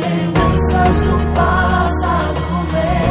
Lembranças do passado vem.